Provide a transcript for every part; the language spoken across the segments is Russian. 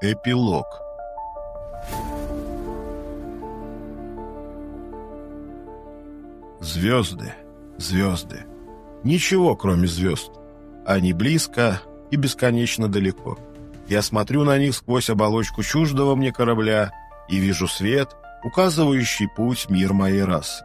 Эпилог Звезды, звезды. Ничего, кроме звезд. Они близко и бесконечно далеко. Я смотрю на них сквозь оболочку чуждого мне корабля и вижу свет, указывающий путь мир моей расы.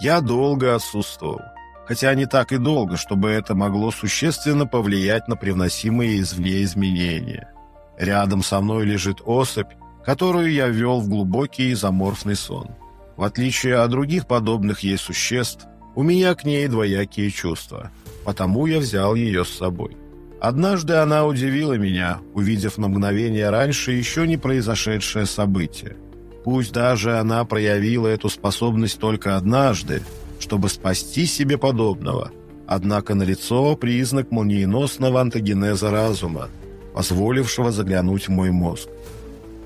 Я долго отсутствовал, хотя не так и долго, чтобы это могло существенно повлиять на привносимые извне изменения. Рядом со мной лежит особь, которую я ввел в глубокий изоморфный сон. В отличие от других подобных ей существ, у меня к ней двоякие чувства, потому я взял ее с собой. Однажды она удивила меня, увидев на мгновение раньше еще не произошедшее событие. Пусть даже она проявила эту способность только однажды, чтобы спасти себе подобного, однако налицо признак молниеносного антогенеза разума – позволившего заглянуть в мой мозг.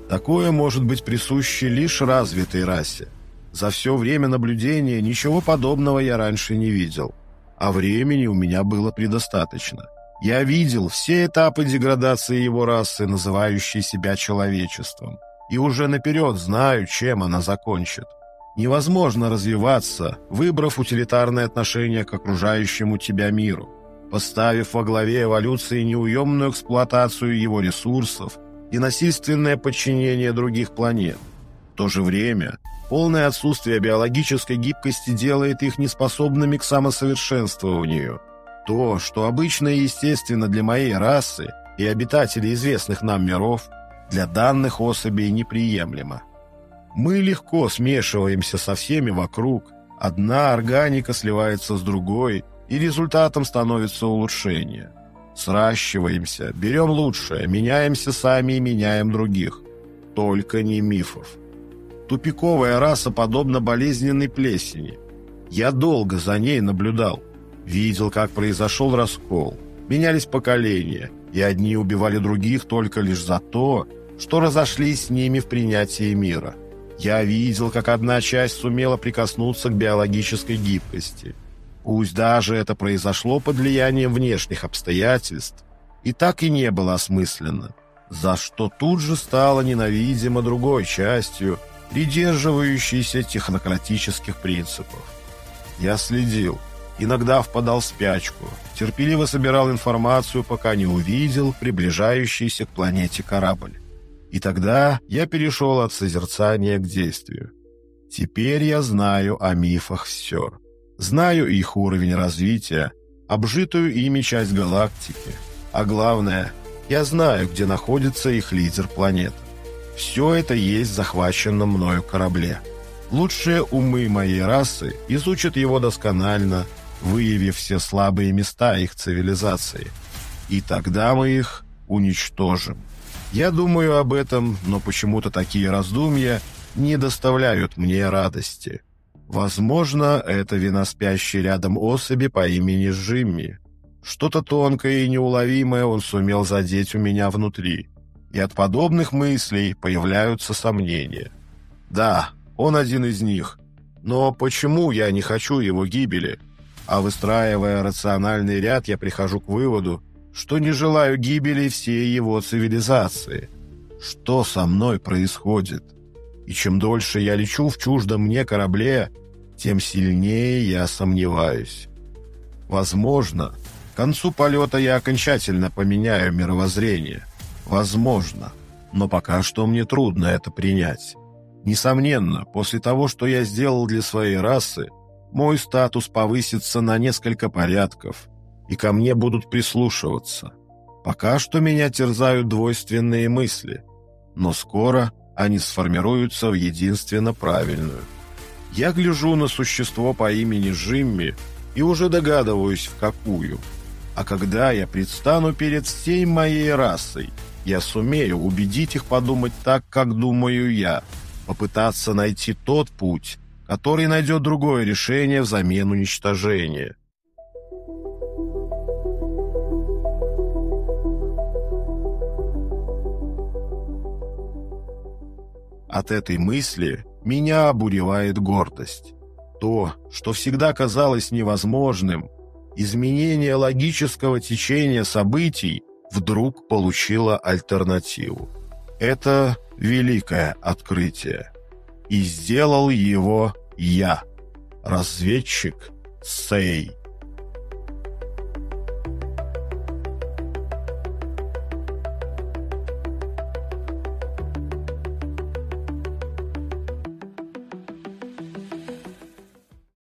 Такое может быть присуще лишь развитой расе. За все время наблюдения ничего подобного я раньше не видел, а времени у меня было предостаточно. Я видел все этапы деградации его расы, называющей себя человечеством, и уже наперед знаю, чем она закончит. Невозможно развиваться, выбрав утилитарное отношение к окружающему тебя миру поставив во главе эволюции неуемную эксплуатацию его ресурсов и насильственное подчинение других планет. В то же время полное отсутствие биологической гибкости делает их неспособными к самосовершенствованию. То, что обычно и естественно для моей расы и обитателей известных нам миров, для данных особей неприемлемо. Мы легко смешиваемся со всеми вокруг, одна органика сливается с другой – и результатом становится улучшение. Сращиваемся, берем лучшее, меняемся сами и меняем других. Только не мифов. Тупиковая раса подобна болезненной плесени. Я долго за ней наблюдал. Видел, как произошел раскол. Менялись поколения, и одни убивали других только лишь за то, что разошлись с ними в принятии мира. Я видел, как одна часть сумела прикоснуться к биологической гибкости – Пусть даже это произошло под влиянием внешних обстоятельств, и так и не было осмысленно, за что тут же стало ненавидимо другой частью, придерживающейся технократических принципов. Я следил, иногда впадал в спячку, терпеливо собирал информацию, пока не увидел приближающийся к планете корабль. И тогда я перешел от созерцания к действию. Теперь я знаю о мифах все. Знаю их уровень развития, обжитую ими часть галактики. А главное, я знаю, где находится их лидер планеты. Все это есть в захваченном мною корабле. Лучшие умы моей расы изучат его досконально, выявив все слабые места их цивилизации. И тогда мы их уничтожим. Я думаю об этом, но почему-то такие раздумья не доставляют мне радости. Возможно, это вина спящей рядом особи по имени Жимми. Что-то тонкое и неуловимое он сумел задеть у меня внутри. И от подобных мыслей появляются сомнения. Да, он один из них. Но почему я не хочу его гибели? А выстраивая рациональный ряд, я прихожу к выводу, что не желаю гибели всей его цивилизации. Что со мной происходит? И чем дольше я лечу в чуждом мне корабле, тем сильнее я сомневаюсь. Возможно, к концу полета я окончательно поменяю мировоззрение. Возможно, но пока что мне трудно это принять. Несомненно, после того, что я сделал для своей расы, мой статус повысится на несколько порядков, и ко мне будут прислушиваться. Пока что меня терзают двойственные мысли, но скоро они сформируются в единственно правильную. Я гляжу на существо по имени Жимми и уже догадываюсь, в какую. А когда я предстану перед всей моей расой, я сумею убедить их подумать так, как думаю я, попытаться найти тот путь, который найдет другое решение взамен уничтожения. От этой мысли меня обуревает гордость. То, что всегда казалось невозможным, изменение логического течения событий вдруг получило альтернативу. Это великое открытие. И сделал его я, разведчик Сей.